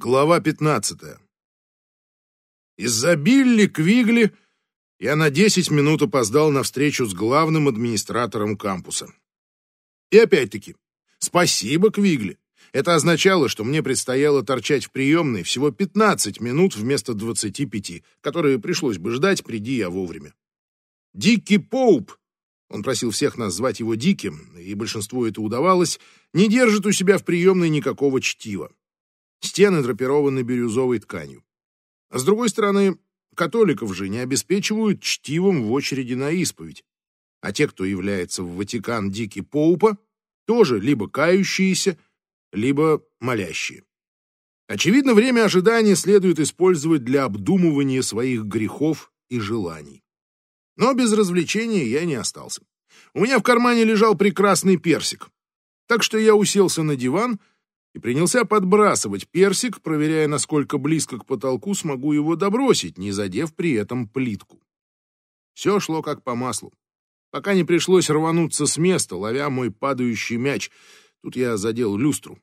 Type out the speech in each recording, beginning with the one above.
Глава 15. Из-за Билли Квигли я на 10 минут опоздал на встречу с главным администратором кампуса. И опять-таки, спасибо Квигли. Это означало, что мне предстояло торчать в приемной всего 15 минут вместо 25, которые пришлось бы ждать, приди я вовремя. Дикки Поуп, он просил всех нас звать его Диким, и большинству это удавалось, не держит у себя в приемной никакого чтива. Стены драпированы бирюзовой тканью. А с другой стороны, католиков же не обеспечивают чтивом в очереди на исповедь. А те, кто является в Ватикан Дики Поупа, тоже либо кающиеся, либо молящие. Очевидно, время ожидания следует использовать для обдумывания своих грехов и желаний. Но без развлечения я не остался. У меня в кармане лежал прекрасный персик. Так что я уселся на диван и принялся подбрасывать персик, проверяя, насколько близко к потолку смогу его добросить, не задев при этом плитку. Все шло как по маслу. Пока не пришлось рвануться с места, ловя мой падающий мяч. Тут я задел люстру.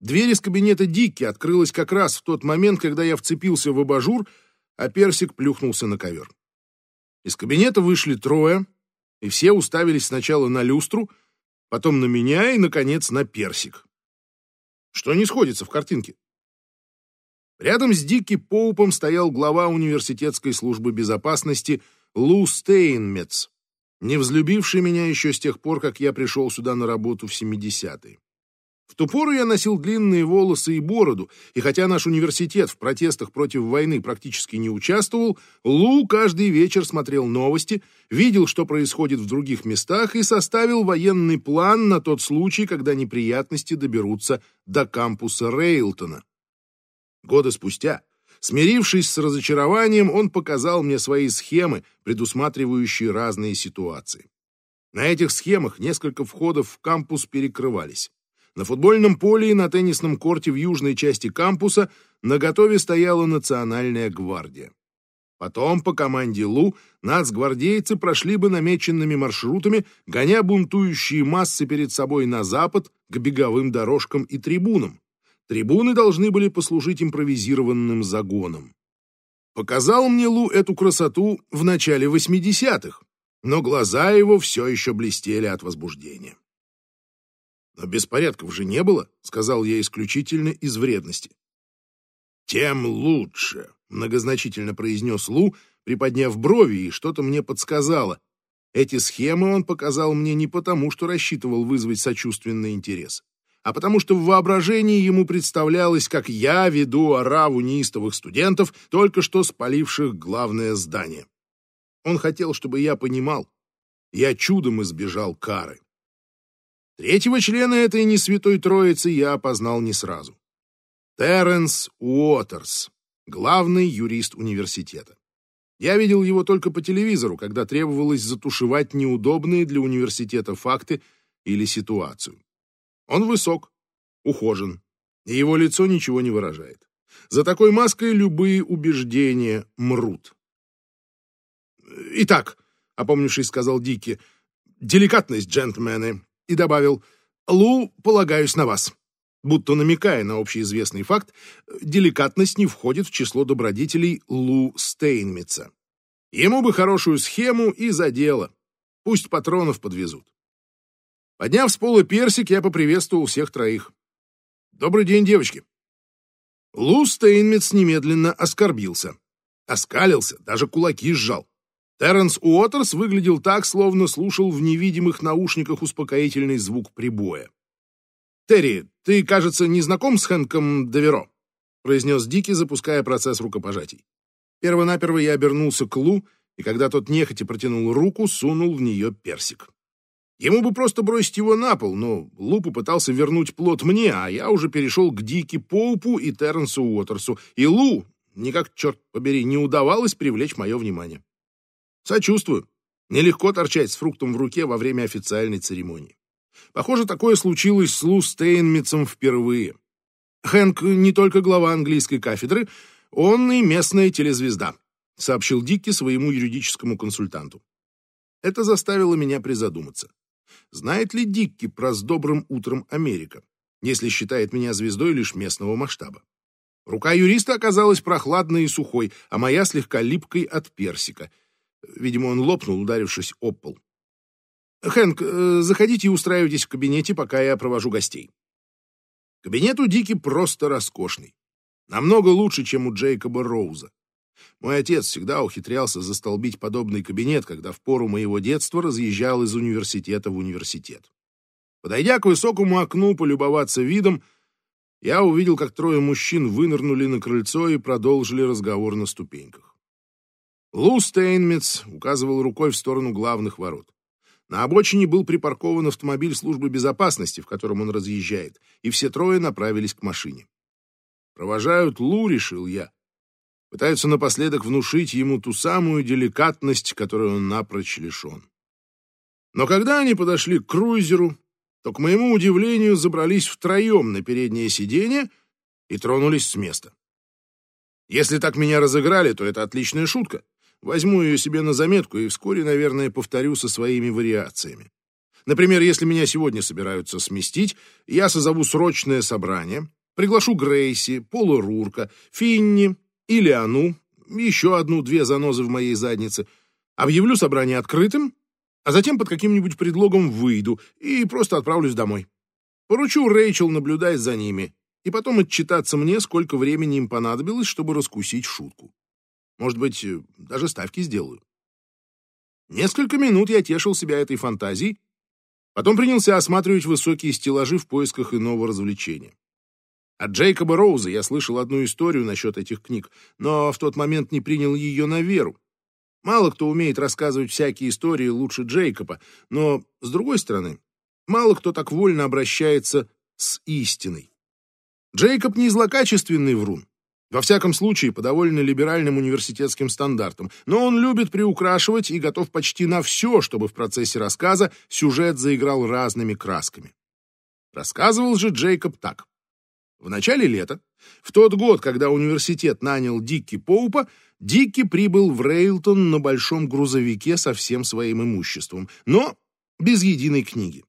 Дверь из кабинета Дикки открылась как раз в тот момент, когда я вцепился в абажур, а персик плюхнулся на ковер. Из кабинета вышли трое, и все уставились сначала на люстру, потом на меня и, наконец, на персик. Что не сходится в картинке? Рядом с Дикки Поупом стоял глава университетской службы безопасности Лу Стейнмец, не взлюбивший меня еще с тех пор, как я пришел сюда на работу в 70-е. В ту пору я носил длинные волосы и бороду, и хотя наш университет в протестах против войны практически не участвовал, Лу каждый вечер смотрел новости, видел, что происходит в других местах, и составил военный план на тот случай, когда неприятности доберутся до кампуса Рейлтона. Годы спустя, смирившись с разочарованием, он показал мне свои схемы, предусматривающие разные ситуации. На этих схемах несколько входов в кампус перекрывались. На футбольном поле и на теннисном корте в южной части кампуса наготове стояла национальная гвардия. Потом по команде Лу нацгвардейцы прошли бы намеченными маршрутами, гоня бунтующие массы перед собой на запад к беговым дорожкам и трибунам. Трибуны должны были послужить импровизированным загоном. Показал мне Лу эту красоту в начале 80-х, но глаза его все еще блестели от возбуждения. Но беспорядков же не было, сказал я исключительно из вредности. Тем лучше, многозначительно произнес Лу, приподняв брови, и что-то мне подсказало. Эти схемы он показал мне не потому, что рассчитывал вызвать сочувственный интерес, а потому что в воображении ему представлялось, как я веду ораву неистовых студентов, только что спаливших главное здание. Он хотел, чтобы я понимал, я чудом избежал кары. Третьего члена этой несвятой троицы я опознал не сразу. Терренс Уотерс, главный юрист университета. Я видел его только по телевизору, когда требовалось затушевать неудобные для университета факты или ситуацию. Он высок, ухожен, и его лицо ничего не выражает. За такой маской любые убеждения мрут. «Итак», — опомнившись, сказал Дики, — «деликатность, джентльмены и добавил «Лу, полагаюсь на вас». Будто намекая на общеизвестный факт, деликатность не входит в число добродетелей Лу Стейнмитца. Ему бы хорошую схему и за дело. Пусть патронов подвезут. Подняв с пола персик, я поприветствовал всех троих. «Добрый день, девочки!» Лу Стейнмитц немедленно оскорбился. Оскалился, даже кулаки сжал. Терренс Уотерс выглядел так, словно слушал в невидимых наушниках успокоительный звук прибоя. «Терри, ты, кажется, не знаком с Хэнком Деверо?» — произнес Дики, запуская процесс рукопожатий. Первонаперво я обернулся к Лу, и когда тот нехотя протянул руку, сунул в нее персик. Ему бы просто бросить его на пол, но Лу попытался вернуть плод мне, а я уже перешел к Дики Поупу и Терренсу Уотерсу, и Лу, никак, черт побери, не удавалось привлечь мое внимание. Сочувствую. Нелегко торчать с фруктом в руке во время официальной церемонии. Похоже, такое случилось с Лу Стейнмитцем впервые. Хэнк не только глава английской кафедры, он и местная телезвезда, сообщил Дикки своему юридическому консультанту. Это заставило меня призадуматься. Знает ли Дикки про «С добрым утром, Америка», если считает меня звездой лишь местного масштаба? Рука юриста оказалась прохладной и сухой, а моя слегка липкой от персика. Видимо, он лопнул, ударившись об пол. «Хэнк, э, заходите и устраивайтесь в кабинете, пока я провожу гостей». Кабинет у Дики просто роскошный. Намного лучше, чем у Джейкоба Роуза. Мой отец всегда ухитрялся застолбить подобный кабинет, когда в пору моего детства разъезжал из университета в университет. Подойдя к высокому окну полюбоваться видом, я увидел, как трое мужчин вынырнули на крыльцо и продолжили разговор на ступеньках. Лу Стейнмитц указывал рукой в сторону главных ворот. На обочине был припаркован автомобиль службы безопасности, в котором он разъезжает, и все трое направились к машине. Провожают Лу, решил я. Пытаются напоследок внушить ему ту самую деликатность, которой он напрочь лишен. Но когда они подошли к круизеру, то, к моему удивлению, забрались втроем на переднее сиденье и тронулись с места. Если так меня разыграли, то это отличная шутка. Возьму ее себе на заметку и вскоре, наверное, повторю со своими вариациями. Например, если меня сегодня собираются сместить, я созову срочное собрание, приглашу Грейси, Пола Рурка, Финни или Ану, еще одну-две занозы в моей заднице, объявлю собрание открытым, а затем под каким-нибудь предлогом выйду и просто отправлюсь домой. Поручу Рэйчел наблюдать за ними и потом отчитаться мне, сколько времени им понадобилось, чтобы раскусить шутку. Может быть, даже ставки сделаю. Несколько минут я тешил себя этой фантазией, потом принялся осматривать высокие стеллажи в поисках иного развлечения. От Джейкоба Роуза я слышал одну историю насчет этих книг, но в тот момент не принял ее на веру. Мало кто умеет рассказывать всякие истории лучше Джейкоба, но, с другой стороны, мало кто так вольно обращается с истиной. Джейкоб не злокачественный врун, во всяком случае, по довольно либеральным университетским стандартам, но он любит приукрашивать и готов почти на все, чтобы в процессе рассказа сюжет заиграл разными красками. Рассказывал же Джейкоб так. В начале лета, в тот год, когда университет нанял Дикки Поупа, Дикки прибыл в Рейлтон на большом грузовике со всем своим имуществом, но без единой книги.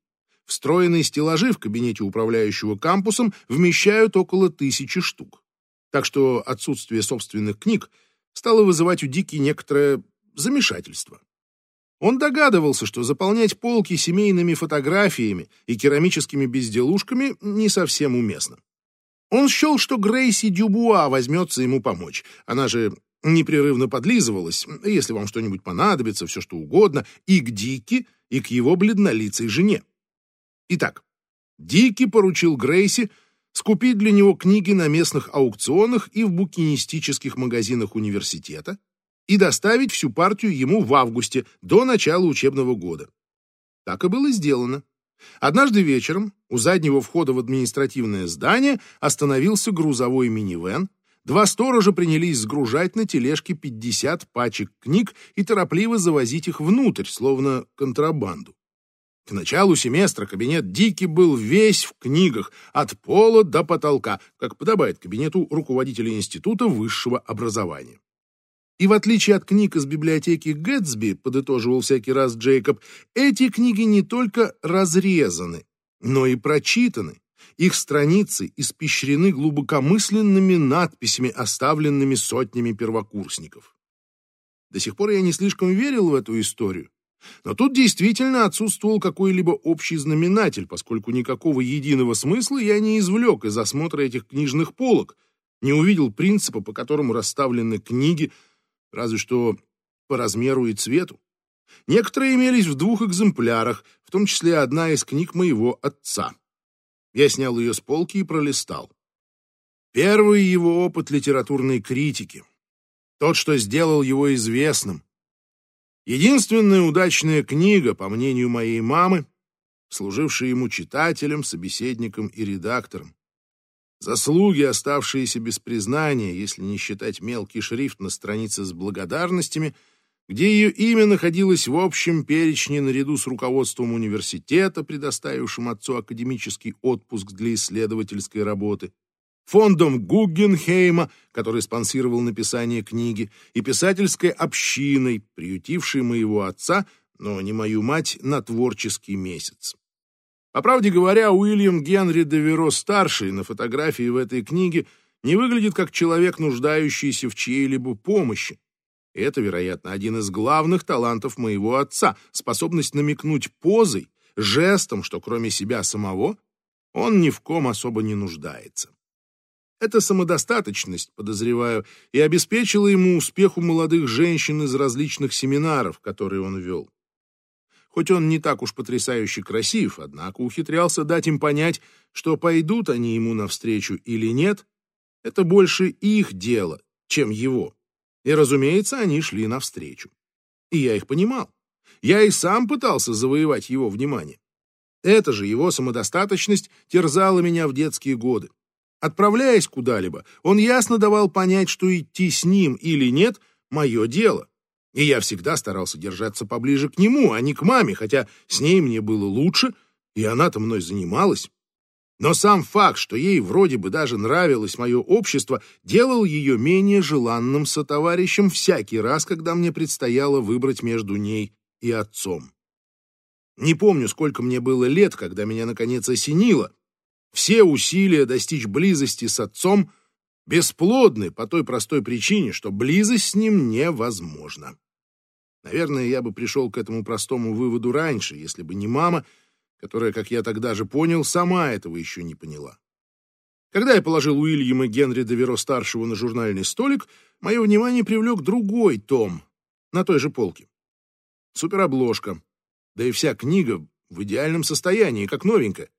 Встроенные стеллажи в кабинете управляющего кампусом вмещают около тысячи штук. Так что отсутствие собственных книг стало вызывать у Дики некоторое замешательство. Он догадывался, что заполнять полки семейными фотографиями и керамическими безделушками не совсем уместно. Он счел, что Грейси Дюбуа возьмется ему помочь. Она же непрерывно подлизывалась, если вам что-нибудь понадобится, все что угодно, и к Дики, и к его бледнолицей жене. Итак, Дики поручил Грейси скупить для него книги на местных аукционах и в букинистических магазинах университета и доставить всю партию ему в августе, до начала учебного года. Так и было сделано. Однажды вечером у заднего входа в административное здание остановился грузовой минивэн, два сторожа принялись сгружать на тележке 50 пачек книг и торопливо завозить их внутрь, словно контрабанду. К началу семестра кабинет Дики был весь в книгах, от пола до потолка, как подобает кабинету руководителя института высшего образования. И в отличие от книг из библиотеки Гэтсби, подытоживал всякий раз Джейкоб, эти книги не только разрезаны, но и прочитаны. Их страницы испещрены глубокомысленными надписями, оставленными сотнями первокурсников. До сих пор я не слишком верил в эту историю. Но тут действительно отсутствовал какой-либо общий знаменатель, поскольку никакого единого смысла я не извлек из осмотра этих книжных полок, не увидел принципа, по которому расставлены книги, разве что по размеру и цвету. Некоторые имелись в двух экземплярах, в том числе одна из книг моего отца. Я снял ее с полки и пролистал. Первый его опыт литературной критики. Тот, что сделал его известным. Единственная удачная книга, по мнению моей мамы, служившая ему читателем, собеседником и редактором. Заслуги, оставшиеся без признания, если не считать мелкий шрифт на странице с благодарностями, где ее имя находилось в общем перечне наряду с руководством университета, предоставившим отцу академический отпуск для исследовательской работы, фондом Гуггенхейма, который спонсировал написание книги, и писательской общиной, приютившей моего отца, но не мою мать, на творческий месяц. По правде говоря, Уильям Генри де Веро-старший на фотографии в этой книге не выглядит как человек, нуждающийся в чьей-либо помощи. Это, вероятно, один из главных талантов моего отца — способность намекнуть позой, жестом, что кроме себя самого он ни в ком особо не нуждается. Эта самодостаточность, подозреваю, и обеспечила ему успех у молодых женщин из различных семинаров, которые он вел. Хоть он не так уж потрясающе красив, однако ухитрялся дать им понять, что пойдут они ему навстречу или нет, это больше их дело, чем его. И, разумеется, они шли навстречу. И я их понимал. Я и сам пытался завоевать его внимание. Эта же его самодостаточность терзала меня в детские годы. Отправляясь куда-либо, он ясно давал понять, что идти с ним или нет — мое дело. И я всегда старался держаться поближе к нему, а не к маме, хотя с ней мне было лучше, и она-то мной занималась. Но сам факт, что ей вроде бы даже нравилось мое общество, делал ее менее желанным сотоварищем всякий раз, когда мне предстояло выбрать между ней и отцом. Не помню, сколько мне было лет, когда меня наконец осенило. Все усилия достичь близости с отцом бесплодны по той простой причине, что близость с ним невозможна. Наверное, я бы пришел к этому простому выводу раньше, если бы не мама, которая, как я тогда же понял, сама этого еще не поняла. Когда я положил Уильяма Генри Деверо-старшего на журнальный столик, мое внимание привлек другой том на той же полке. Суперобложка. Да и вся книга в идеальном состоянии, как новенькая.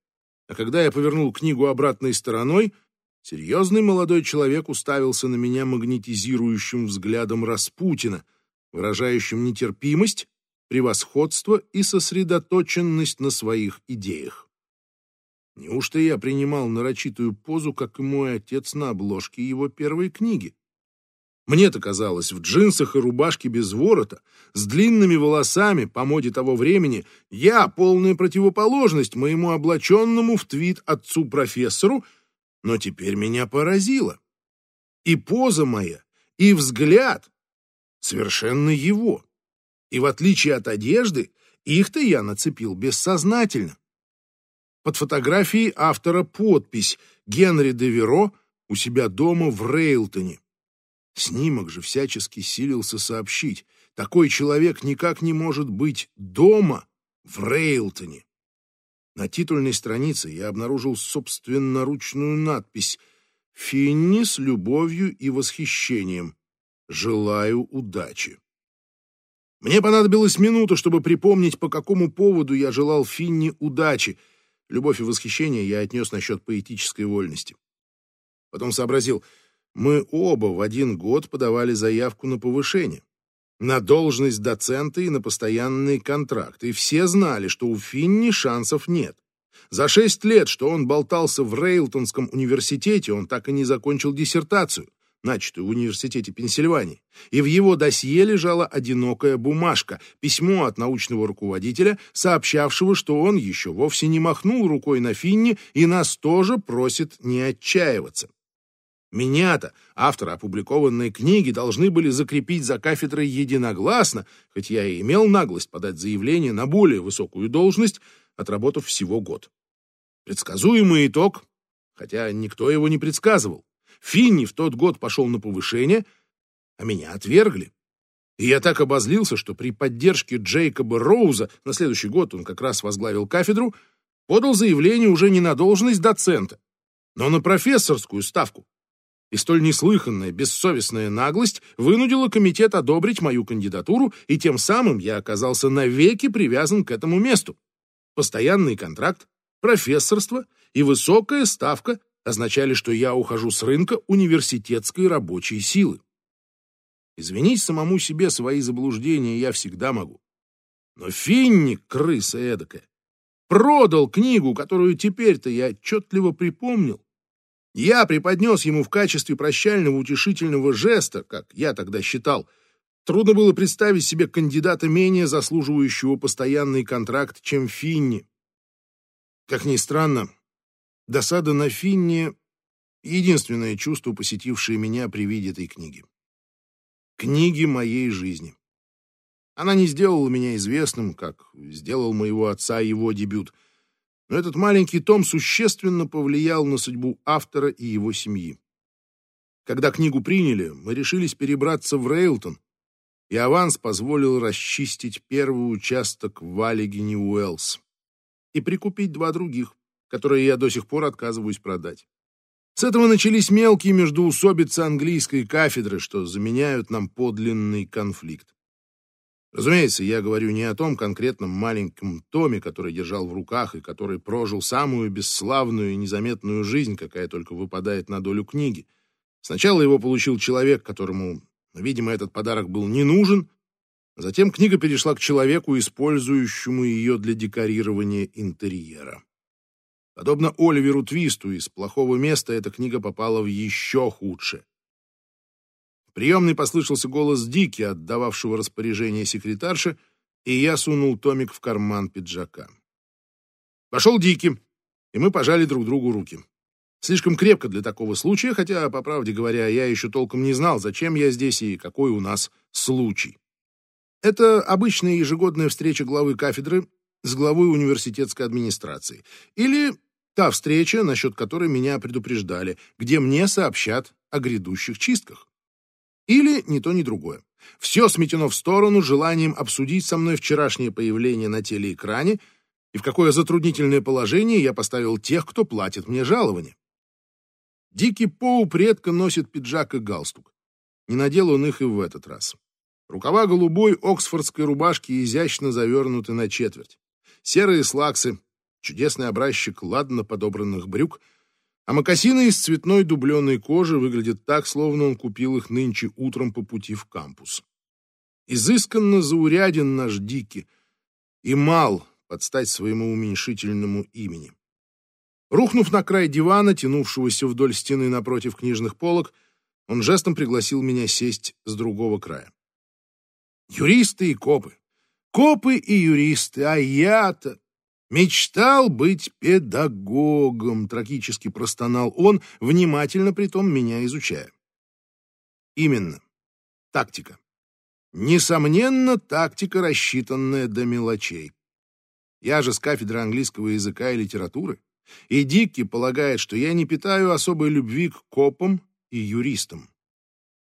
А когда я повернул книгу обратной стороной, серьезный молодой человек уставился на меня магнетизирующим взглядом Распутина, выражающим нетерпимость, превосходство и сосредоточенность на своих идеях. Неужто я принимал нарочитую позу, как и мой отец на обложке его первой книги? Мне-то казалось, в джинсах и рубашке без ворота, с длинными волосами по моде того времени, я полная противоположность моему облаченному в твит отцу-профессору, но теперь меня поразило. И поза моя, и взгляд совершенно его. И в отличие от одежды, их-то я нацепил бессознательно. Под фотографией автора подпись «Генри Деверо у себя дома в Рейлтоне». Снимок же всячески силился сообщить, такой человек никак не может быть дома в Рейлтоне. На титульной странице я обнаружил собственноручную надпись «Финни с любовью и восхищением. Желаю удачи». Мне понадобилась минута, чтобы припомнить, по какому поводу я желал Финни удачи. Любовь и восхищение я отнес насчет поэтической вольности. Потом сообразил — мы оба в один год подавали заявку на повышение, на должность доцента и на постоянный контракт, и все знали, что у Финни шансов нет. За шесть лет, что он болтался в Рейлтонском университете, он так и не закончил диссертацию, начатую в университете Пенсильвании, и в его досье лежала одинокая бумажка, письмо от научного руководителя, сообщавшего, что он еще вовсе не махнул рукой на Финни и нас тоже просит не отчаиваться. Меня-то, автора опубликованной книги, должны были закрепить за кафедрой единогласно, хоть я и имел наглость подать заявление на более высокую должность, отработав всего год. Предсказуемый итог, хотя никто его не предсказывал. Финни в тот год пошел на повышение, а меня отвергли. И я так обозлился, что при поддержке Джейкоба Роуза, на следующий год он как раз возглавил кафедру, подал заявление уже не на должность доцента, но на профессорскую ставку и столь неслыханная, бессовестная наглость вынудила комитет одобрить мою кандидатуру, и тем самым я оказался навеки привязан к этому месту. Постоянный контракт, профессорство и высокая ставка означали, что я ухожу с рынка университетской рабочей силы. Извинить самому себе свои заблуждения я всегда могу. Но Финник, крыса эдакая, продал книгу, которую теперь-то я отчетливо припомнил, я преподнес ему в качестве прощального утешительного жеста, как я тогда считал. Трудно было представить себе кандидата менее заслуживающего постоянный контракт, чем Финни. Как ни странно, досада на Финни — единственное чувство, посетившее меня при виде этой книги. Книги моей жизни. Она не сделала меня известным, как сделал моего отца его дебют — но этот маленький том существенно повлиял на судьбу автора и его семьи. Когда книгу приняли, мы решились перебраться в Рейлтон, и аванс позволил расчистить первый участок в Аллигене Уэллс и прикупить два других, которые я до сих пор отказываюсь продать. С этого начались мелкие междоусобицы английской кафедры, что заменяют нам подлинный конфликт. Разумеется, я говорю не о том конкретном маленьком томе, который держал в руках и который прожил самую бесславную и незаметную жизнь, какая только выпадает на долю книги. Сначала его получил человек, которому Видимо, этот подарок был не нужен. Затем книга перешла к человеку, использующему ее для декорирования интерьера. Подобно Оливеру Твисту, из плохого места эта книга попала в еще худшее. В приемной послышался голос Дики, отдававшего распоряжение секретарше, и я сунул томик в карман пиджака. Пошел Дики, и мы пожали друг другу руки. Слишком крепко для такого случая, хотя, по правде говоря, я еще толком не знал, зачем я здесь и какой у нас случай. Это обычная ежегодная встреча главы кафедры с главой университетской администрации. Или та встреча, насчет которой меня предупреждали, где мне сообщат о грядущих чистках. Или ни то, ни другое. Все сметено в сторону желанием обсудить со мной вчерашнее появление на телеэкране и в какое затруднительное положение я поставил тех, кто платит мне жалование. Дикий Поуп редко носит пиджак и галстук. Не надел он их и в этот раз. Рукава голубой оксфордской рубашки изящно завернуты на четверть. Серые слаксы, чудесный образчик ладно подобранных брюк, а мокасины из цветной дубленой кожи выглядят так, словно он купил их нынче утром по пути в кампус. Изысканно зауряден наш Дики и мал под стать своему уменьшительному имени. Рухнув на край дивана, тянувшегося вдоль стены напротив книжных полок, он жестом пригласил меня сесть с другого края. Юристы и копы. Копы и юристы, а я-то мечтал быть педагогом, трагически простонал он, внимательно притом меня изучая. Именно. Тактика. Несомненно, тактика, рассчитанная до мелочей. Я же с кафедры английского языка и литературы и Дикки полагает, что я не питаю особой любви к копам и юристам.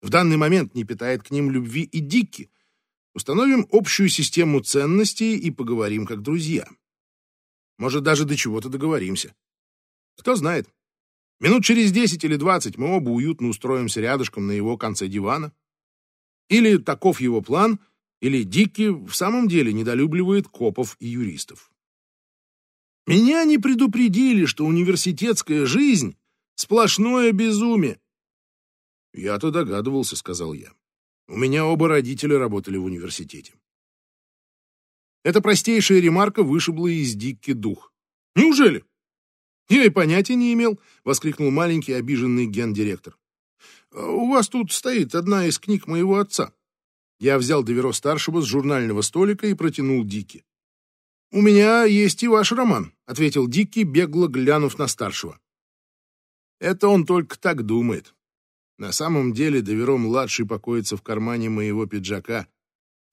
В данный момент не питает к ним любви и Дикки. Установим общую систему ценностей и поговорим как друзья. Может, даже до чего-то договоримся. Кто знает. Минут через десять или двадцать мы оба уютно устроимся рядышком на его конце дивана. Или таков его план, или Дикки в самом деле недолюбливает копов и юристов. Меня не предупредили, что университетская жизнь — сплошное безумие. Я-то догадывался, — сказал я. У меня оба родителя работали в университете. Эта простейшая ремарка вышибла из Дикки дух. Неужели? Я и понятия не имел, — воскликнул маленький обиженный гендиректор. У вас тут стоит одна из книг моего отца. Я взял Деверо-старшего с журнального столика и протянул Дики. «У меня есть и ваш роман», — ответил Дикий, бегло глянув на старшего. «Это он только так думает. На самом деле Доверо-младший покоится в кармане моего пиджака,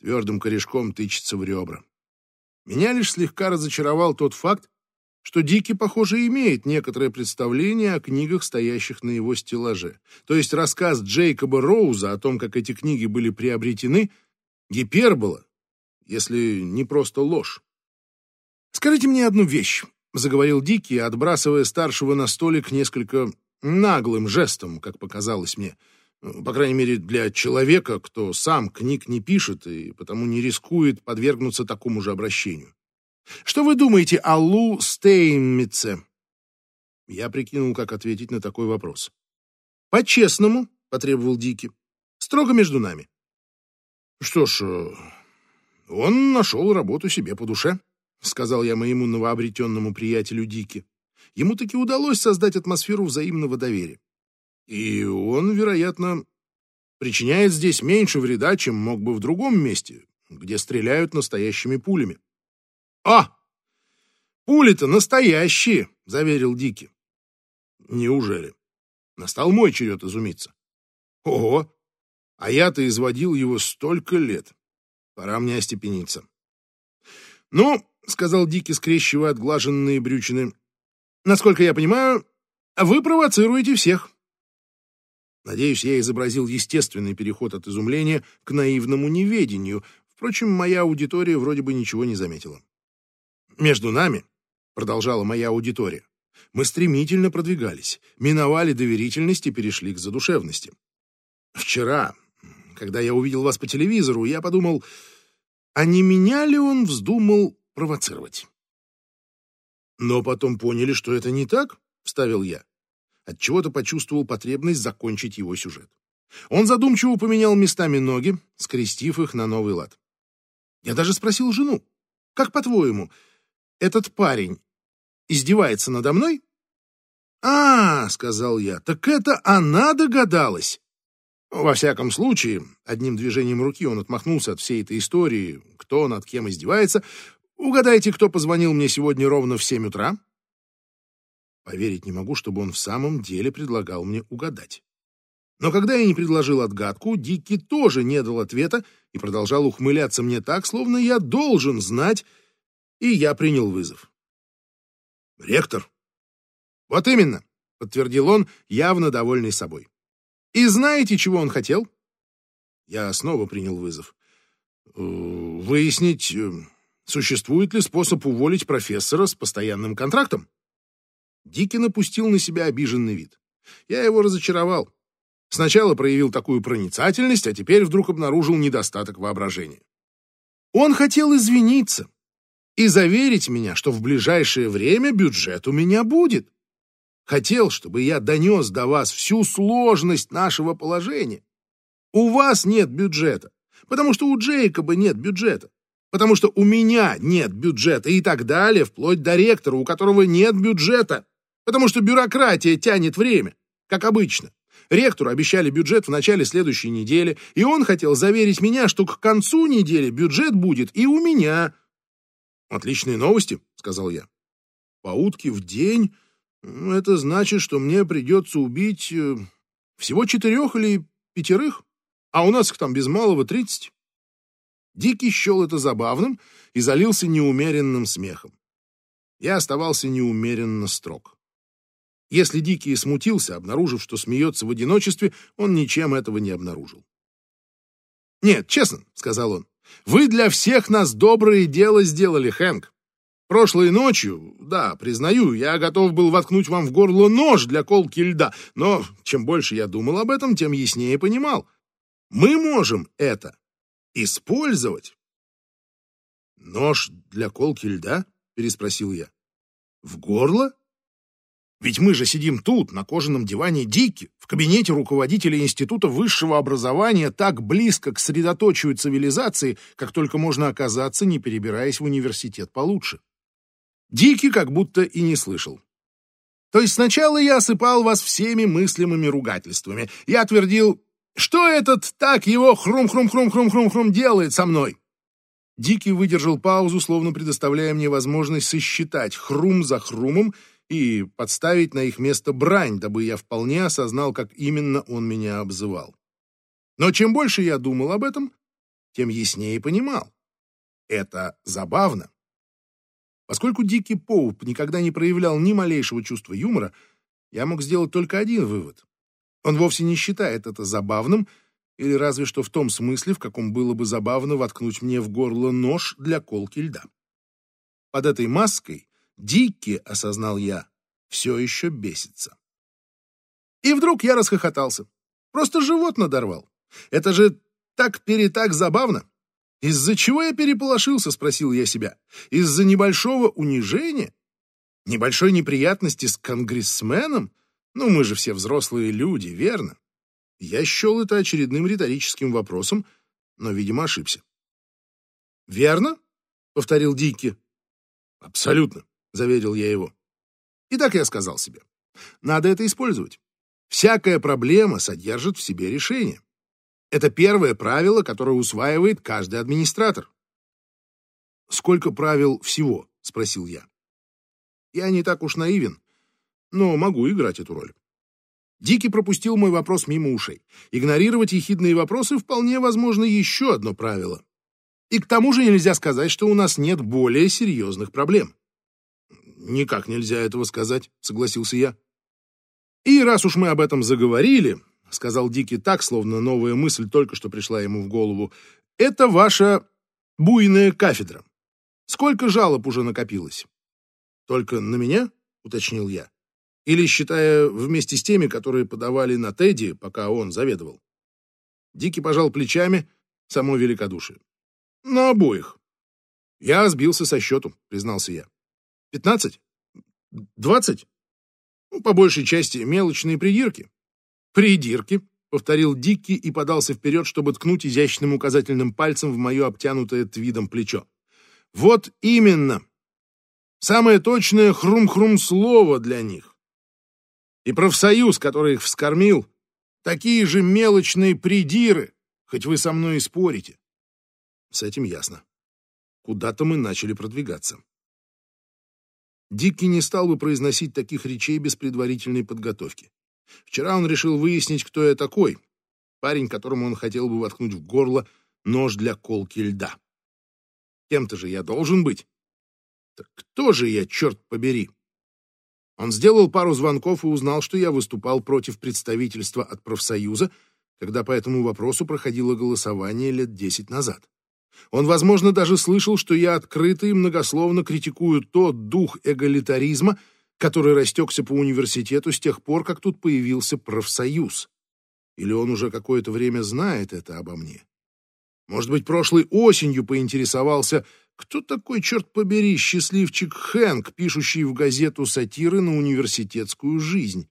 твердым корешком тычется в ребра. Меня лишь слегка разочаровал тот факт, что Дики, похоже, имеет некоторое представление о книгах, стоящих на его стеллаже. То есть рассказ Джейкоба Роуза о том, как эти книги были приобретены, гипербола, если не просто ложь. «Скажите мне одну вещь», — заговорил Дикий, отбрасывая старшего на столик несколько наглым жестом, как показалось мне. По крайней мере, для человека, кто сам книг не пишет и потому не рискует подвергнуться такому же обращению. «Что вы думаете о Лу Стейнмитце?» Я прикинул, как ответить на такой вопрос. «По-честному», — потребовал Дики, — «строго между нами». «Что ж, э, он нашел работу себе по душе». — сказал я моему новообретенному приятелю Дике. Ему таки удалось создать атмосферу взаимного доверия. И он, вероятно, причиняет здесь меньше вреда, чем мог бы в другом месте, где стреляют настоящими пулями. «А! Пули-то настоящие!» — заверил Дики. «Неужели?» Настал мой черед изумиться. «Ого! А я-то изводил его столько лет. Пора мне остепениться». «Ну, — сказал Дики, скрещивая отглаженные брючины. «Насколько я понимаю, вы провоцируете всех». Надеюсь, я изобразил естественный переход от изумления к наивному неведению. Впрочем, моя аудитория вроде бы ничего не заметила. Между нами, продолжала моя аудитория, мы стремительно продвигались, миновали доверительность и перешли к задушевности. Вчера, когда я увидел вас по телевизору, я подумал, а не меня ли он вздумал провоцировать? Но потом поняли, что это не так, вставил я. Отчего-то почувствовал потребность закончить его сюжет. Он задумчиво поменял местами ноги, скрестив их на новый лад. Я даже спросил жену, как по-твоему, этот парень издевается надо мной? «А, — сказал я, — так это она догадалась!» Во всяком случае, одним движением руки он отмахнулся от всей этой истории, кто над кем издевается. Угадайте, кто позвонил мне сегодня ровно в семь утра? Поверить не могу, чтобы он в самом деле предлагал мне угадать. Но когда я не предложил отгадку, Дикки тоже не дал ответа и продолжал ухмыляться мне так, словно я должен знать, и я принял вызов. «Ректор?» «Вот именно», — подтвердил он, явно довольный собой. «И знаете, чего он хотел?» Я снова принял вызов. «Э, «Выяснить, э, существует ли способ уволить профессора с постоянным контрактом?» Дикий напустил на себя обиженный вид. Я его разочаровал. Сначала проявил такую проницательность, а теперь вдруг обнаружил недостаток воображения. Он хотел извиниться, и заверить меня, что в ближайшее время бюджет у меня будет. Хотел, чтобы я донес до вас всю сложность нашего положения. У вас нет бюджета, потому что у Джейкоба нет бюджета, потому что у меня нет бюджета и так далее, вплоть до ректора, у которого нет бюджета, потому что бюрократия тянет время, как обычно. Ректору обещали бюджет в начале следующей недели, и он хотел заверить меня, что к концу недели бюджет будет и у меня – «Отличные новости», — сказал я. «По утке в день это значит, что мне придется убить э, всего четырех или пятерых, а у нас их там без малого тридцать». Дикий счел это забавным и залился неумеренным смехом. Я оставался неумеренно строг. Если Дикий смутился, обнаружив, что смеется в одиночестве, он ничем этого не обнаружил. «Нет, честно», — сказал он, вы для всех нас доброе дело сделали, Хэнк. Прошлой ночью, да, признаю, я готов был воткнуть вам в горло нож для колки льда, но чем больше я думал об этом, тем яснее понимал. Мы можем это использовать. Нож для колки льда? Переспросил я. В горло? Ведь мы же сидим тут, на кожаном диване Дики, в кабинете руководителя Института высшего образования, так близко к средоточию цивилизации, как только можно оказаться, не перебираясь в университет получше. Дики как будто и не слышал. То есть сначала я осыпал вас всеми мыслимыми ругательствами. Я твердил, что этот так его хрум-хрум-хрум-хрум-хрум-хрум делает со мной? Дикий выдержал паузу, словно предоставляя мне возможность сосчитать хрум за хрумом, и подставить на их место брань, дабы я вполне осознал, как именно он меня обзывал. Но чем больше я думал об этом, тем яснее понимал. Это забавно. Поскольку Дикий Поуп никогда не проявлял ни малейшего чувства юмора, я мог сделать только один вывод. Он вовсе не считает это забавным, или разве что в том смысле, в каком было бы забавно воткнуть мне в горло нож для колки льда. Под этой маской Дикки, осознал я, все еще бесится. И вдруг я расхохотался. Просто живот надорвал. Это же так-перетак забавно. Из-за чего я переполошился, спросил я себя. Из-за небольшого унижения? Небольшой неприятности с конгрессменом? Ну, мы же все взрослые люди, верно? Я счел это очередным риторическим вопросом, но, видимо, ошибся. «Верно?» — повторил Дикки. «Абсолютно заверил я его. И так я сказал себе. Надо это использовать. Всякая проблема содержит в себе решение. Это первое правило, которое усваивает каждый администратор. «Сколько правил всего?» — спросил я. Я не так уж наивен, но могу играть эту роль. Дикий пропустил мой вопрос мимо ушей. Игнорировать ехидные вопросы вполне возможно еще одно правило. И к тому же нельзя сказать, что у нас нет более серьезных проблем. «Никак нельзя этого сказать», — согласился я. «И раз уж мы об этом заговорили, — сказал Дики так, словно новая мысль только что пришла ему в голову, — это ваша буйная кафедра. Сколько жалоб уже накопилось? Только на меня, уточнил я. Или считая вместе с теми, которые подавали на Тедди, пока он заведовал. Дики пожал плечами, само великодушие. На обоих. Я сбился со счету, признался я. Пятнадцать? Двадцать? Ну, по большей части мелочные придирки. Придирки, повторил Дикки и подался вперед, чтобы ткнуть изящным указательным пальцем в мое обтянутое твидом плечо. Вот именно. Самое точное хрум-хрум слово для них. И профсоюз, который их вскормил, такие же мелочные придиры, хоть вы со мной и спорите. С этим ясно. Куда-то мы начали продвигаться. Дикки не стал бы произносить таких речей без предварительной подготовки. Вчера он решил выяснить, кто я такой. Парень, которому он хотел бы воткнуть в горло нож для колки льда. Кем-то же я должен быть. Так кто же я, черт побери? Он сделал пару звонков и узнал, что я выступал против представительства от профсоюза, когда по этому вопросу проходило голосование лет десять назад. Он, возможно, даже слышал, что я открыто и многословно критикую тот дух эгалитаризма, который растекся по университету с тех пор, как тут появился профсоюз. Или он уже какое-то время знает это обо мне. Может быть, прошлой осенью поинтересовался, кто такой, черт побери, счастливчик Хэнк, пишущий в газету сатиры на университетскую жизнь.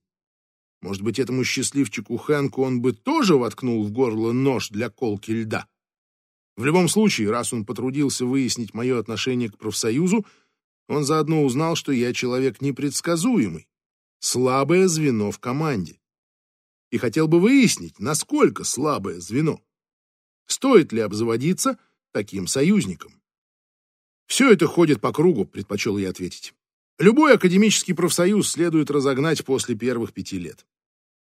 Может быть, этому счастливчику Хэнку он бы тоже воткнул в горло нож для колки льда. В любом случае, раз он потрудился выяснить мое отношение к профсоюзу, он заодно узнал, что я человек непредсказуемый, слабое звено в команде. И хотел бы выяснить, насколько слабое звено. Стоит ли обзаводиться таким союзником? Все это ходит по кругу, предпочел я ответить. Любой академический профсоюз следует разогнать после первых пяти лет.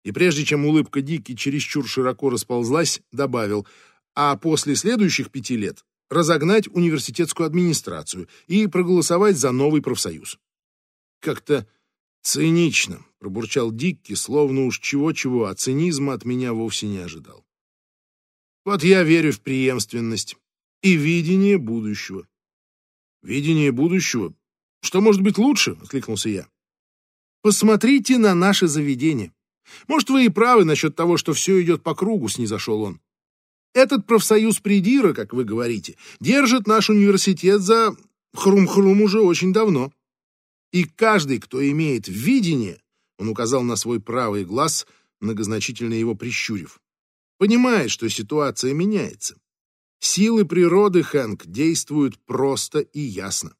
И прежде чем улыбка Дики чересчур широко расползлась, добавил, а после следующих пяти лет разогнать университетскую администрацию и проголосовать за новый профсоюз. Как-то цинично, пробурчал Дикки, словно уж чего-чего, а цинизма от меня вовсе не ожидал. Вот я верю в преемственность и видение будущего. Видение будущего? Что может быть лучше? Откликнулся я. Посмотрите на наше заведение. Может, вы и правы насчет того, что все идет по кругу, снизошел он. Этот профсоюз придира, как вы говорите, держит наш университет за хрум-хрум уже очень давно. И каждый, кто имеет видение, он указал на свой правый глаз, многозначительно его прищурив, понимает, что ситуация меняется. Силы природы, Хэнк, действуют просто и ясно.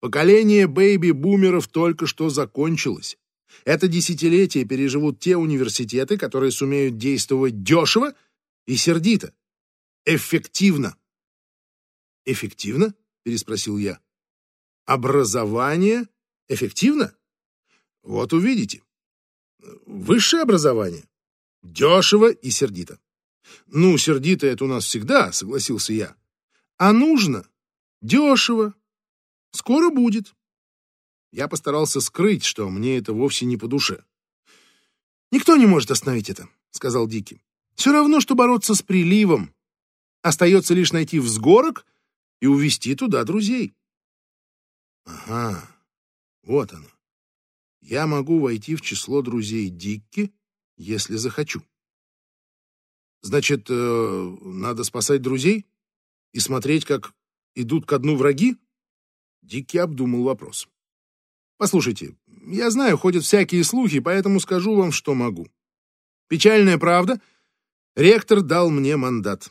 Поколение бэйби-бумеров только что закончилось. Это десятилетие переживут те университеты, которые сумеют действовать дешево и сердито. Эффективно. Эффективно? Переспросил я. Образование эффективно? Вот увидите. Высшее образование. Дешево и сердито. Ну, сердито это у нас всегда, согласился я. А нужно дешево. Скоро будет. Я постарался скрыть, что мне это вовсе не по душе. Никто не может остановить это, сказал Дики. Все равно, что бороться с приливом. Остается лишь найти взгорок и увести туда друзей. Ага, вот оно. Я могу войти в число друзей Дикки, если захочу. Значит, э, надо спасать друзей и смотреть, как идут ко дну враги? Дикий обдумал вопрос. Послушайте, я знаю, ходят всякие слухи, поэтому скажу вам, что могу. Печальная правда, ректор дал мне мандат.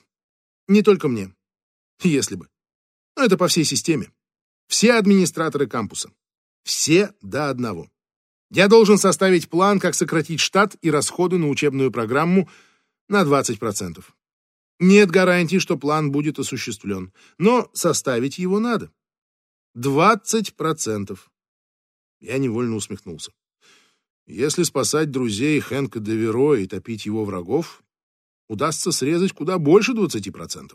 Не только мне. Если бы. Но это по всей системе. Все администраторы кампуса. Все до одного. Я должен составить план, как сократить штат и расходы на учебную программу на 20%. Нет гарантии, что план будет осуществлен, но составить его надо. 20%. Я невольно усмехнулся. Если спасать друзей Хэнка Деверо и топить его врагов, удастся срезать куда больше 20%.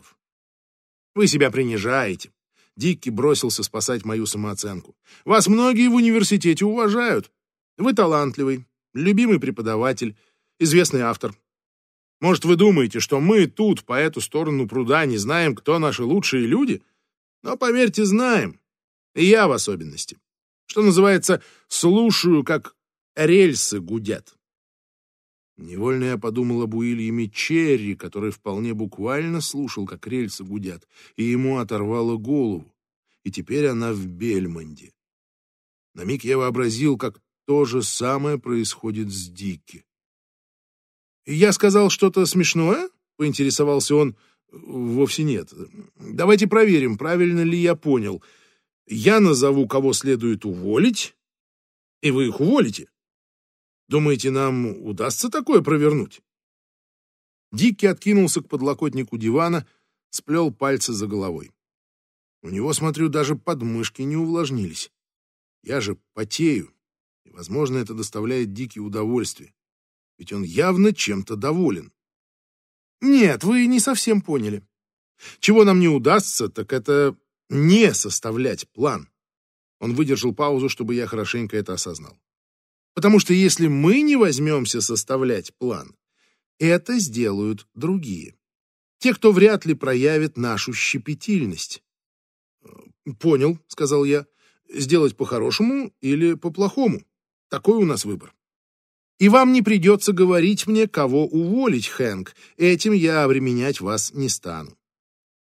Вы себя принижаете. Дикки бросился спасать мою самооценку. Вас многие в университете уважают. Вы талантливый, любимый преподаватель, известный автор. Может, вы думаете, что мы тут, по эту сторону пруда, не знаем, кто наши лучшие люди? Но, поверьте, знаем. И я в особенности. Что называется, слушаю, как рельсы гудят. Невольно я подумал об Уильяме Черри, который вполне буквально слушал, как рельсы гудят, и ему оторвало голову. И теперь она в Бельмонде. На миг я вообразил, как то же самое происходит с Дикки. «Я сказал что-то смешное?» — поинтересовался он. «Вовсе нет. Давайте проверим, правильно ли я понял. Я назову, кого следует уволить, и вы их уволите. Думаете, нам удастся такое провернуть?» Дикки откинулся к подлокотнику дивана, сплел пальцы за головой. У него, смотрю, даже подмышки не увлажнились. Я же потею, и, возможно, это доставляет Дикий удовольствие, ведь он явно чем-то доволен. Нет, вы не совсем поняли. Чего нам не удастся, так это не составлять план. Он выдержал паузу, чтобы я хорошенько это осознал. Потому что если мы не возьмемся составлять план, это сделают другие. Те, кто вряд ли проявит нашу щепетильность. «Понял», — сказал я. «Сделать по-хорошему или по-плохому? Такой у нас выбор». И вам не придется говорить мне, кого уволить, Хэнк. Этим я обременять вас не стану.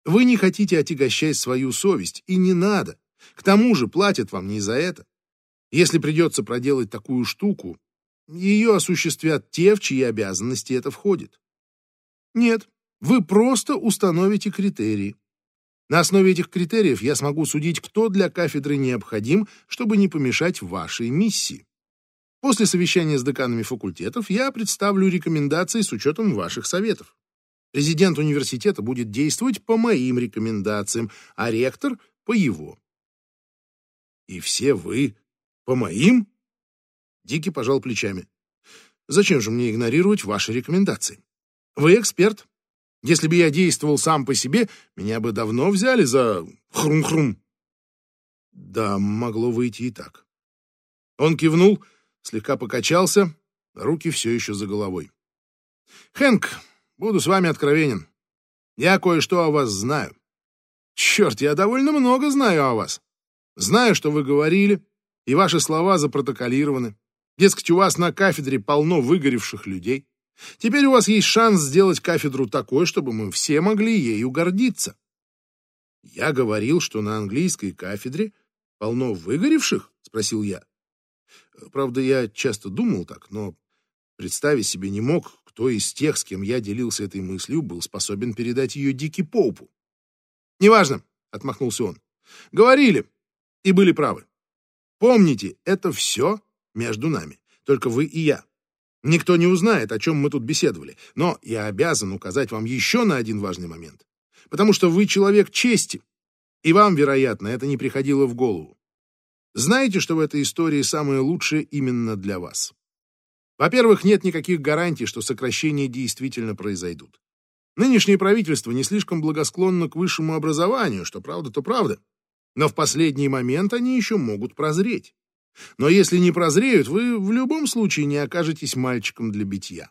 Вы не хотите отягощать свою совесть, и не надо. К тому же платят вам не за это. Если придется проделать такую штуку, ее осуществят те, в чьи обязанности это входит. Нет, вы просто установите критерии. На основе этих критериев я смогу судить, кто для кафедры необходим, чтобы не помешать вашей миссии. После совещания с деканами факультетов я представлю рекомендации с учетом ваших советов. Президент университета будет действовать по моим рекомендациям, а ректор — по его. И все вы по моим? Дики пожал плечами. Зачем же мне игнорировать ваши рекомендации? Вы эксперт, если бы я действовал сам по себе, меня бы давно взяли за хрум-хрум. Да, могло выйти и так. Он кивнул, слегка покачался, руки все еще за головой. Хэнк, буду с вами откровенен. Я кое-что о вас знаю. Черт, я довольно много знаю о вас. Знаю, что вы говорили, и ваши слова запротоколированы. Дескать, у вас на кафедре полно выгоревших людей. Теперь у вас есть шанс сделать кафедру такой, чтобы мы все могли ею гордиться. Я говорил, что на английской кафедре полно выгоревших? Спросил я. Правда, я часто думал так, но представить себе не мог, кто из тех, с кем я делился этой мыслью, был способен передать ее Дики Поупу. «Неважно», — отмахнулся он. «Говорили и были правы. Помните, это все между нами, только вы и я. Никто не узнает, о чем мы тут беседовали, но я обязан указать вам еще на один важный момент. Потому что вы человек чести, и вам, вероятно, это не приходило в голову. Знаете, что в этой истории самое лучшее именно для вас? Во-первых, нет никаких гарантий, что сокращения действительно произойдут. Нынешнее правительство не слишком благосклонно к высшему образованию, что правда, то правда. Но в последний момент они еще могут прозреть. Но если не прозреют, вы в любом случае не окажетесь мальчиком для битья.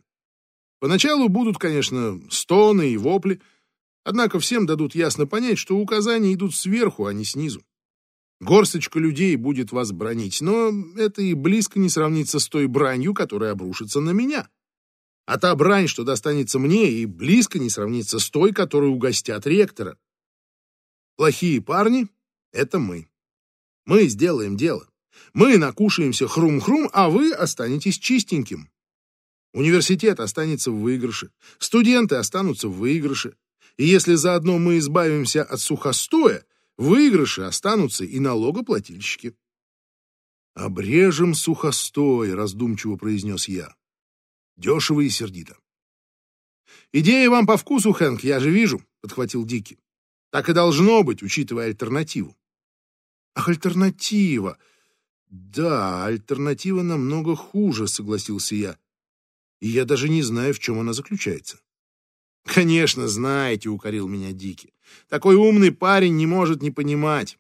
Поначалу будут, конечно, стоны и вопли, однако всем дадут ясно понять, что указания идут сверху, а не снизу. Горсточка людей будет вас бронить, но это и близко не сравнится с той бранью, которая обрушится на меня. А та брань, что достанется мне, и близко не сравнится с той, которую угостят ректора. Плохие парни — это мы. Мы сделаем дело. Мы накушаемся хрум-хрум, а вы останетесь чистеньким. Университет останется в выигрыше, студенты останутся в выигрыше. И если заодно мы избавимся от сухостоя, в выигрыше останутся и налогоплательщики. «Обрежем сухостой», — раздумчиво произнес я. Дешево и сердито. «Идея вам по вкусу, Хэнк, я же вижу», — подхватил Дики. «Так и должно быть, учитывая альтернативу». «Ах, альтернатива!» «Да, альтернатива намного хуже», — согласился я. «И я даже не знаю, в чем она заключается». «Конечно, знаете», — укорил меня Дики. «Такой умный парень не может не понимать.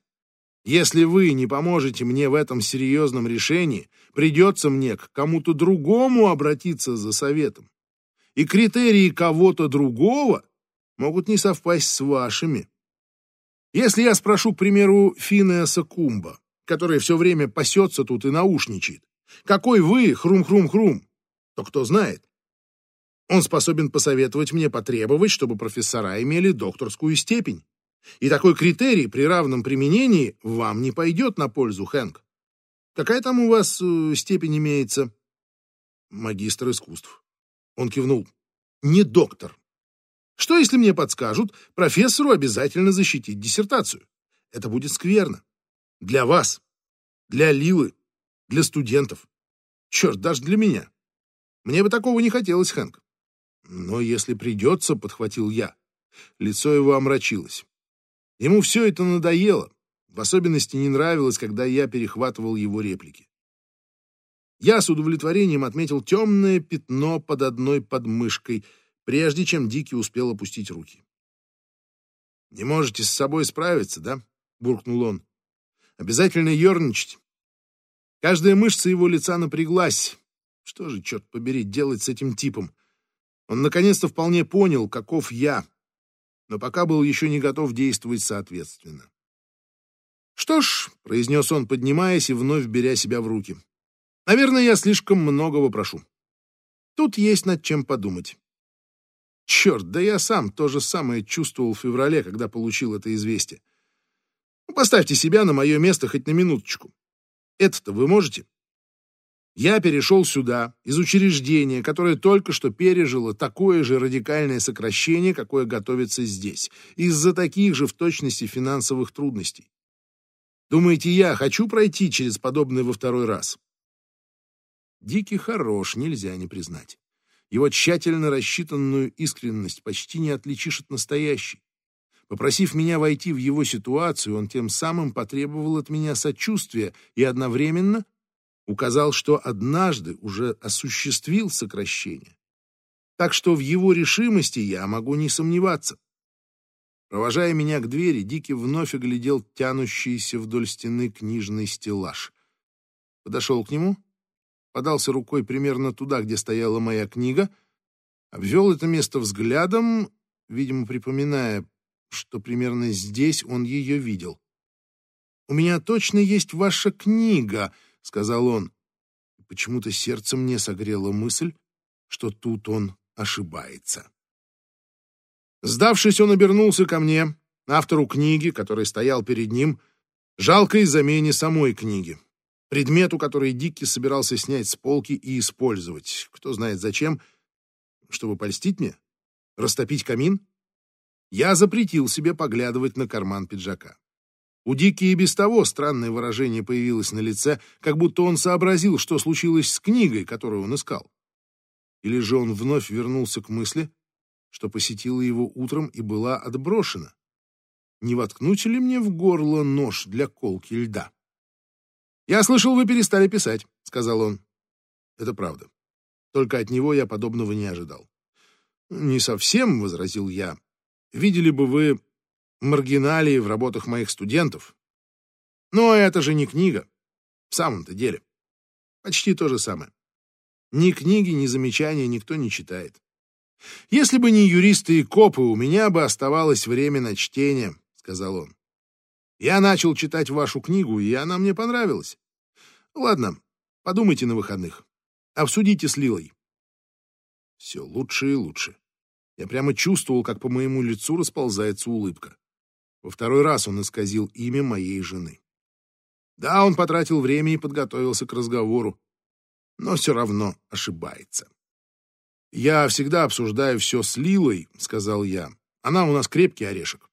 Если вы не поможете мне в этом серьезном решении, придется мне к кому-то другому обратиться за советом. и критерии кого-то другого могут не совпасть с вашими. Если я спрошу, к примеру, Финеаса Кумба, который все время пасется тут и наушничает, какой вы, хрум-хрум-хрум, то кто знает. Он способен посоветовать мне потребовать, чтобы профессора имели докторскую степень. И такой критерий при равном применении вам не пойдет на пользу, Хэнк. Какая там у вас э, степень имеется? Магистр искусств. Он кивнул. Не доктор. Что, если мне подскажут, профессору обязательно защитить диссертацию? Это будет скверно. Для вас, для Лилы, для студентов. Черт, даже для меня. Мне бы такого не хотелось, Хэнк. Но если придется, — подхватил я. Лицо его омрачилось. Ему все это надоело. В особенности не нравилось, когда я перехватывал его реплики. Я с удовлетворением отметил темное пятно под одной подмышкой, прежде чем Дикий успел опустить руки. «Не можете с собой справиться, да?» — буркнул он. «Обязательно ерничать». Каждая мышца его лица напряглась. Что же, черт побери, делать с этим типом? Он наконец-то вполне понял, каков я, но пока был еще не готов действовать соответственно. «Что ж», — произнес он, поднимаясь и вновь беря себя в руки, — «наверное, я слишком многого прошу. Тут есть над чем подумать». Черт, да я сам то же самое чувствовал в феврале, когда получил это известие. Ну, поставьте себя на мое место хоть на минуточку. Это-то вы можете? Я перешел сюда, из учреждения, которое только что пережило такое же радикальное сокращение, какое готовится здесь, из-за таких же в точности финансовых трудностей. Думаете, я хочу пройти через подобное во второй раз? Дикий хорош, нельзя не признать. Его тщательно рассчитанную искренность почти не отличишь от настоящей. Попросив меня войти в его ситуацию, он тем самым потребовал от меня сочувствия и одновременно указал, что однажды уже осуществил сокращение. Так что в его решимости я могу не сомневаться. Провожая меня к двери, Дикий вновь оглядел тянущийся вдоль стены книжный стеллаж. Подошел к нему, подался рукой примерно туда, где стояла моя книга, обвел это место взглядом, видимо, припоминая, что примерно здесь он ее видел. «У меня точно есть ваша книга», — сказал он. Почему-то сердце мне согрело мысль, что тут он ошибается. Сдавшись, он обернулся ко мне, автору книги, который стоял перед ним, жалкой замене самой книги, предмету, который Дикки собирался снять с полки и использовать. Кто знает зачем, чтобы польстить мне? Растопить камин? Я запретил себе поглядывать на карман пиджака. У Дики и без того странное выражение появилось на лице, как будто он сообразил, что случилось с книгой, которую он искал. Или же он вновь вернулся к мысли, что посетила его утром и была отброшена. Не воткнуть ли мне в горло нож для колки льда? «Я слышал, вы перестали писать», — сказал он. «Это правда. Только от него я подобного не ожидал». «Не совсем», — возразил я. «Видели бы вы маргиналии в работах моих студентов. Но это же не книга. В самом-то деле. Почти то же самое. Ни книги, ни замечания никто не читает. Если бы не юристы и копы, у меня бы оставалось время на чтение, сказал он. Я начал читать вашу книгу, и она мне понравилась. Ладно, подумайте на выходных. Обсудите с Лилой. Все лучше и лучше. Я прямо чувствовал, как по моему лицу расползается улыбка. Во второй раз он исказил имя моей жены. Да, он потратил время и подготовился к разговору, но все равно ошибается. «Я всегда обсуждаю все с Лилой», — сказал я. «Она у нас крепкий орешек.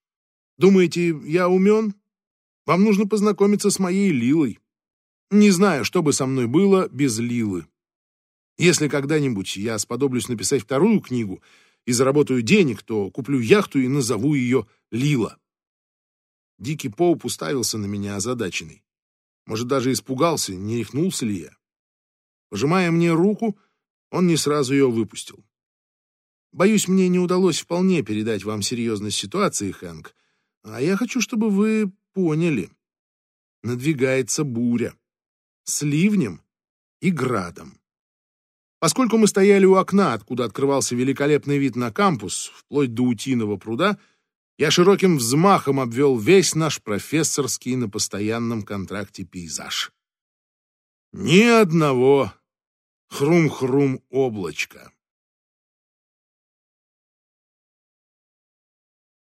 Думаете, я умен? Вам нужно познакомиться с моей Лилой. Не знаю, что бы со мной было без Лилы. Если когда-нибудь я сподоблюсь написать вторую книгу и заработаю денег, то куплю яхту и назову ее Лила. Дикий Поуп уставился на меня озадаченный. Может, даже испугался, не рехнулся ли я. Пожимая мне руку, он не сразу ее выпустил. Боюсь, мне не удалось вполне передать вам серьезность ситуации, Хэнк, а я хочу, чтобы вы поняли. Надвигается буря с ливнем и градом. Поскольку мы стояли у окна, откуда открывался великолепный вид на кампус, вплоть до утиного пруда, я широким взмахом обвел весь наш профессорский на постоянном контракте пейзаж. Ни одного хрум-хрум облачка.